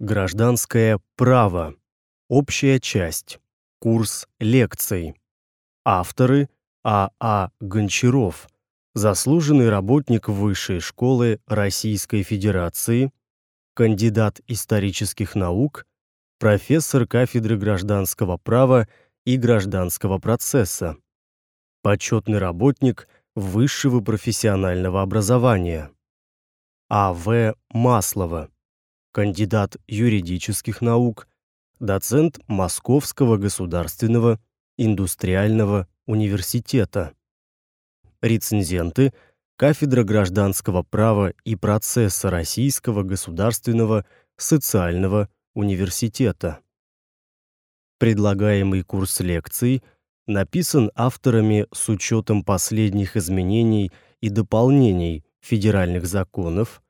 Гражданское право. Общая часть. Курс лекций. Авторы А.А. А. Гончаров, заслуженный работник Высшей школы Российской Федерации, кандидат исторических наук, профессор кафедры гражданского права и гражданского процесса, почетный работник высшего профессионального образования. А.В. Маслова кандидат юридических наук, доцент Московского государственного индустриального университета. Рецензенты кафедра гражданского права и процесса Российского государственного социального университета. Предлагаемый курс лекций написан авторами с учетом последних изменений и дополнений федеральных законов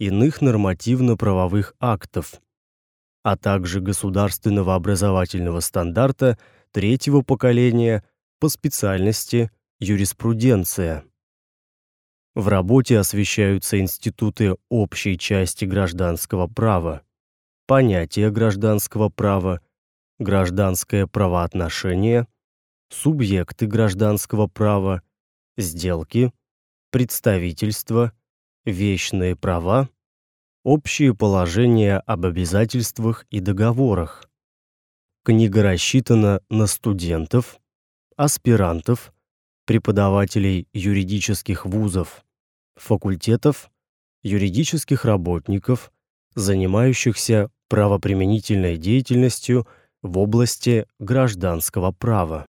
иных нормативно-правовых актов, а также государственного образовательного стандарта третьего поколения по специальности юриспруденция. В работе освещаются институты общей части гражданского права, понятие гражданского права, гражданское правоотношение, субъекты гражданского права, сделки, представительство, вечные права, общие положения об обязательствах и договорах. Книга рассчитана на студентов, аспирантов, преподавателей юридических вузов, факультетов, юридических работников, занимающихся правоприменительной деятельностью в области гражданского права.